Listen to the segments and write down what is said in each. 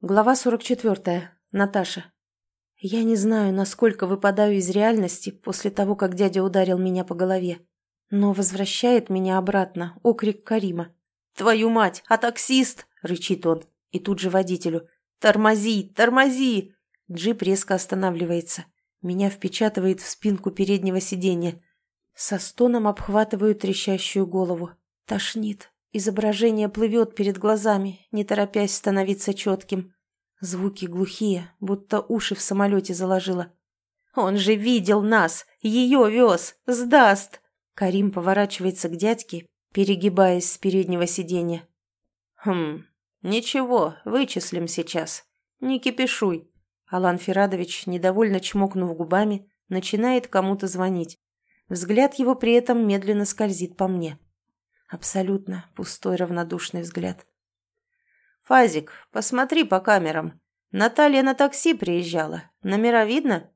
Глава 44. Наташа. Я не знаю, насколько выпадаю из реальности после того, как дядя ударил меня по голове. Но возвращает меня обратно окрик Карима. «Твою мать! А таксист!» – рычит он. И тут же водителю. «Тормози! Тормози!» Джип резко останавливается. Меня впечатывает в спинку переднего сиденья. Со стоном обхватываю трещащую голову. Тошнит. Изображение плывет перед глазами, не торопясь становиться четким. Звуки глухие, будто уши в самолете заложило. «Он же видел нас! Ее вез! Сдаст!» Карим поворачивается к дядьке, перегибаясь с переднего сиденья. «Хм, ничего, вычислим сейчас. Не кипишуй». Алан Ферадович, недовольно чмокнув губами, начинает кому-то звонить. Взгляд его при этом медленно скользит по мне. Абсолютно пустой равнодушный взгляд. «Фазик, посмотри по камерам. Наталья на такси приезжала. Номера видно?»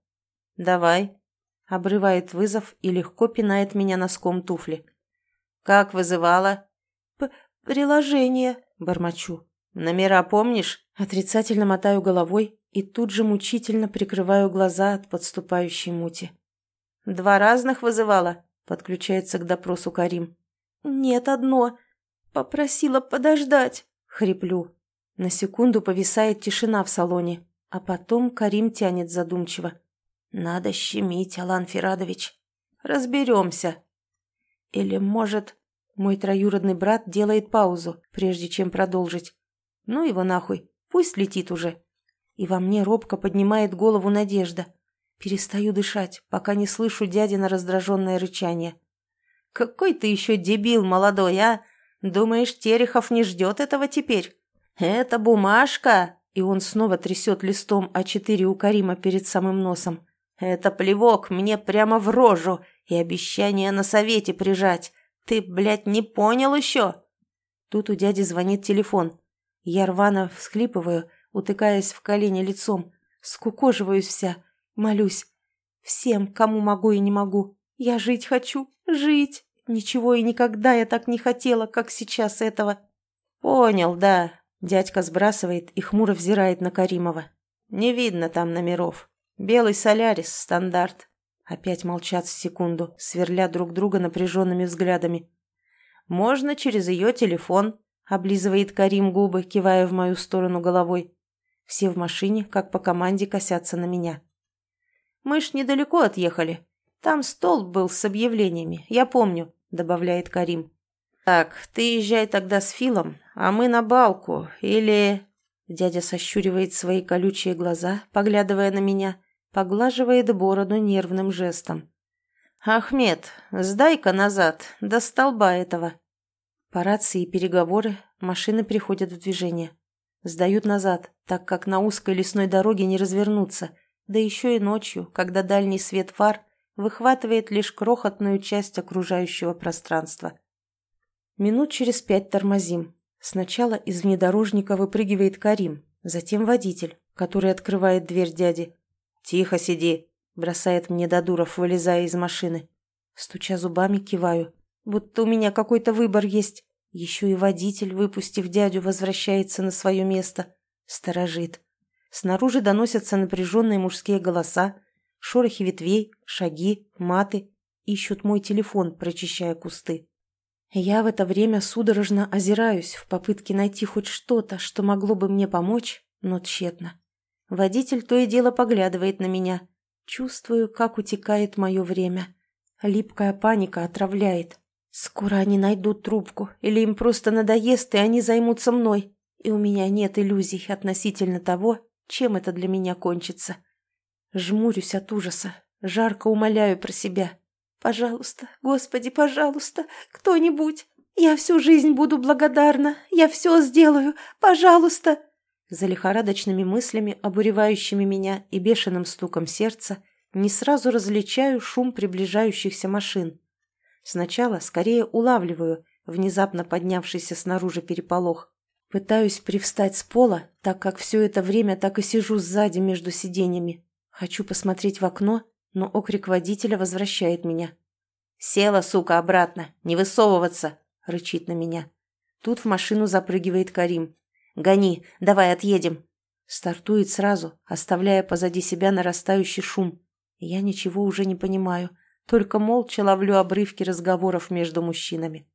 «Давай». Обрывает вызов и легко пинает меня носком туфли. «Как вызывала?» П «Приложение», — бормочу. «Номера помнишь?» Отрицательно мотаю головой и тут же мучительно прикрываю глаза от подступающей мути. «Два разных вызывала?» — подключается к допросу Карим. «Нет, одно. Попросила подождать», — хриплю. На секунду повисает тишина в салоне, а потом Карим тянет задумчиво. «Надо щемить, Алан Ферадович. Разберемся». Или, может, мой троюродный брат делает паузу, прежде чем продолжить. Ну его нахуй, пусть летит уже. И во мне робко поднимает голову надежда. Перестаю дышать, пока не слышу дядина раздраженное рычание. Какой ты еще дебил молодой, а? Думаешь, Терехов не ждет этого теперь? Это бумажка!» И он снова трясет листом А4 у Карима перед самым носом. «Это плевок мне прямо в рожу и обещание на совете прижать. Ты, блядь, не понял еще?» Тут у дяди звонит телефон. Я рвано всхлипываю, утыкаясь в колени лицом. Скукоживаюсь вся, молюсь. Всем, кому могу и не могу. Я жить хочу, жить. Ничего и никогда я так не хотела, как сейчас этого. Понял, да. Дядька сбрасывает и хмуро взирает на Каримова. Не видно там номеров. Белый солярис, стандарт. Опять молчат секунду, сверля друг друга напряженными взглядами. «Можно через ее телефон», — облизывает Карим губы, кивая в мою сторону головой. Все в машине, как по команде, косятся на меня. «Мы ж недалеко отъехали. Там столб был с объявлениями, я помню», — добавляет Карим. «Так, ты езжай тогда с Филом, а мы на балку, или...» Дядя сощуривает свои колючие глаза, поглядывая на меня, поглаживает бороду нервным жестом. «Ахмед, сдай-ка назад, до столба этого». По рации переговоры, машины приходят в движение. Сдают назад, так как на узкой лесной дороге не развернуться, да еще и ночью, когда дальний свет фар выхватывает лишь крохотную часть окружающего пространства. Минут через пять тормозим. Сначала из внедорожника выпрыгивает Карим, затем водитель, который открывает дверь дяди. «Тихо сиди!» – бросает мне Дадуров, вылезая из машины. Стуча зубами, киваю. Будто у меня какой-то выбор есть. Еще и водитель, выпустив дядю, возвращается на свое место. Сторожит. Снаружи доносятся напряженные мужские голоса, Шорохи ветвей, шаги, маты. Ищут мой телефон, прочищая кусты. Я в это время судорожно озираюсь в попытке найти хоть что-то, что могло бы мне помочь, но тщетно. Водитель то и дело поглядывает на меня. Чувствую, как утекает мое время. Липкая паника отравляет. Скоро они найдут трубку, или им просто надоест, и они займутся мной. И у меня нет иллюзий относительно того, чем это для меня кончится. Жмурюсь от ужаса, жарко умоляю про себя. «Пожалуйста, Господи, пожалуйста, кто-нибудь! Я всю жизнь буду благодарна, я все сделаю, пожалуйста!» За лихорадочными мыслями, обуревающими меня и бешеным стуком сердца, не сразу различаю шум приближающихся машин. Сначала скорее улавливаю внезапно поднявшийся снаружи переполох. Пытаюсь привстать с пола, так как все это время так и сижу сзади между сиденьями. Хочу посмотреть в окно, но окрик водителя возвращает меня. «Села, сука, обратно! Не высовываться!» — рычит на меня. Тут в машину запрыгивает Карим. «Гони, давай отъедем!» Стартует сразу, оставляя позади себя нарастающий шум. Я ничего уже не понимаю, только молча ловлю обрывки разговоров между мужчинами.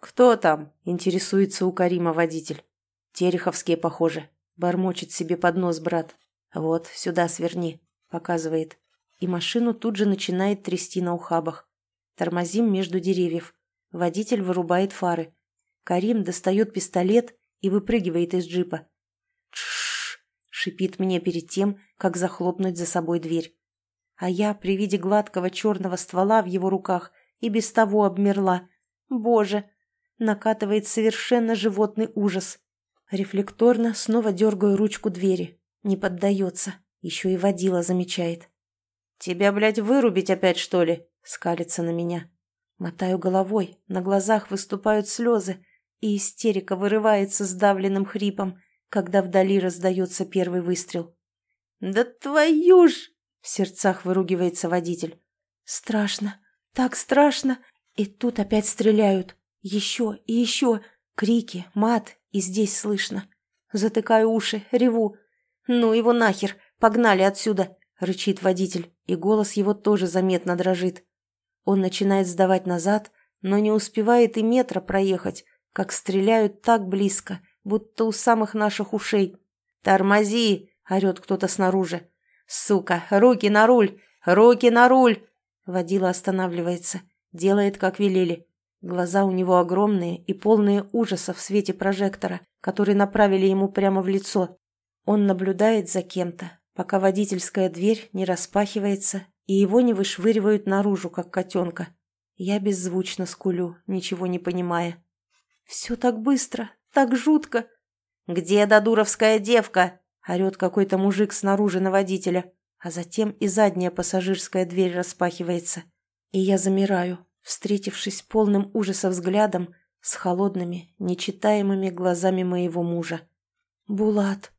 «Кто там?» – интересуется у Карима водитель. «Тереховские, похоже», – бормочет себе под нос брат. «Вот, сюда сверни», – показывает. И машину тут же начинает трясти на ухабах. Тормозим между деревьев. Водитель вырубает фары. Карим достает пистолет и выпрыгивает из джипа. «Тш!» — шипит мне перед тем, как захлопнуть за собой дверь. А я при виде гладкого черного ствола в его руках и без того обмерла. Боже! Накатывает совершенно животный ужас. Рефлекторно снова дергаю ручку двери. Не поддается. Еще и водила замечает. «Тебя, блядь, вырубить опять, что ли?» — скалится на меня. Мотаю головой, на глазах выступают слезы, и истерика вырывается сдавленным хрипом, когда вдали раздается первый выстрел. «Да твою ж!» — в сердцах выругивается водитель. «Страшно, так страшно!» И тут опять стреляют. Еще и еще. Крики, мат, и здесь слышно. Затыкаю уши, реву. «Ну его нахер! Погнали отсюда!» — рычит водитель, и голос его тоже заметно дрожит. Он начинает сдавать назад, но не успевает и метра проехать, как стреляют так близко, будто у самых наших ушей. «Тормози!» — орет кто-то снаружи. «Сука! Руки на руль! Руки на руль!» Водила останавливается, делает, как велели. Глаза у него огромные и полные ужаса в свете прожектора, который направили ему прямо в лицо. Он наблюдает за кем-то, пока водительская дверь не распахивается и его не вышвыривают наружу, как котенка. Я беззвучно скулю, ничего не понимая. «Все так быстро, так жутко!» «Где додуровская девка?» — орет какой-то мужик снаружи на водителя, а затем и задняя пассажирская дверь распахивается. И я замираю, встретившись полным ужаса взглядом с холодными, нечитаемыми глазами моего мужа. «Булат!»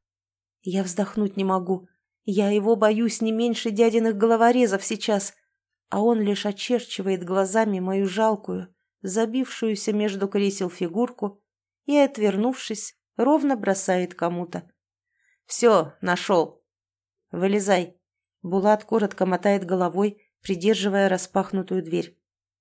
Я вздохнуть не могу. Я его боюсь не меньше дядиных головорезов сейчас, а он лишь очерчивает глазами мою жалкую, забившуюся между кресел фигурку и, отвернувшись, ровно бросает кому-то. «Все, нашел!» «Вылезай!» Булат коротко мотает головой, придерживая распахнутую дверь.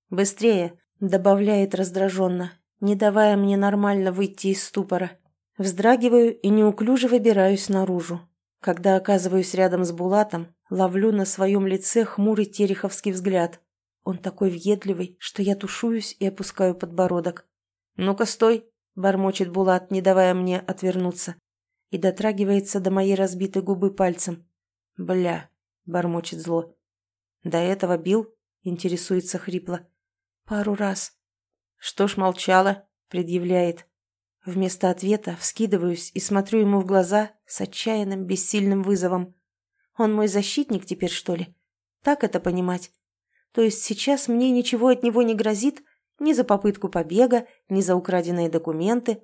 «Быстрее!» — добавляет раздраженно, не давая мне нормально выйти из ступора. Вздрагиваю и неуклюже выбираюсь наружу. Когда оказываюсь рядом с Булатом, ловлю на своем лице хмурый тереховский взгляд. Он такой въедливый, что я тушуюсь и опускаю подбородок. «Ну-ка, стой!» — бормочет Булат, не давая мне отвернуться. И дотрагивается до моей разбитой губы пальцем. «Бля!» — бормочет зло. «До этого бил?» — интересуется хрипло. «Пару раз». «Что ж молчала?» — предъявляет. Вместо ответа вскидываюсь и смотрю ему в глаза с отчаянным бессильным вызовом. Он мой защитник теперь, что ли? Так это понимать? То есть сейчас мне ничего от него не грозит ни за попытку побега, ни за украденные документы.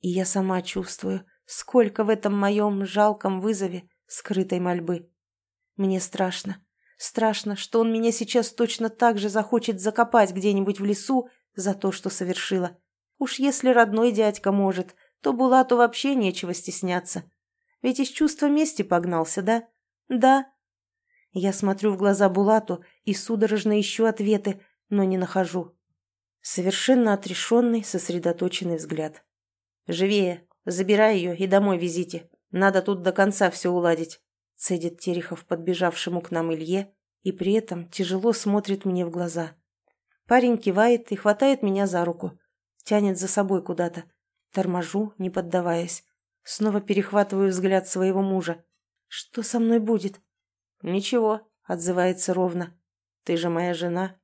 И я сама чувствую, сколько в этом моем жалком вызове скрытой мольбы. Мне страшно. Страшно, что он меня сейчас точно так же захочет закопать где-нибудь в лесу за то, что совершила. Уж если родной дядька может, то Булату вообще нечего стесняться. Ведь из чувства мести погнался, да? Да. Я смотрю в глаза Булату и судорожно ищу ответы, но не нахожу. Совершенно отрешенный, сосредоточенный взгляд. «Живее! Забирай ее и домой везите. Надо тут до конца все уладить», — цедит Терехов подбежавшему к нам Илье и при этом тяжело смотрит мне в глаза. Парень кивает и хватает меня за руку тянет за собой куда-то. Торможу, не поддаваясь. Снова перехватываю взгляд своего мужа. «Что со мной будет?» «Ничего», — отзывается ровно. «Ты же моя жена,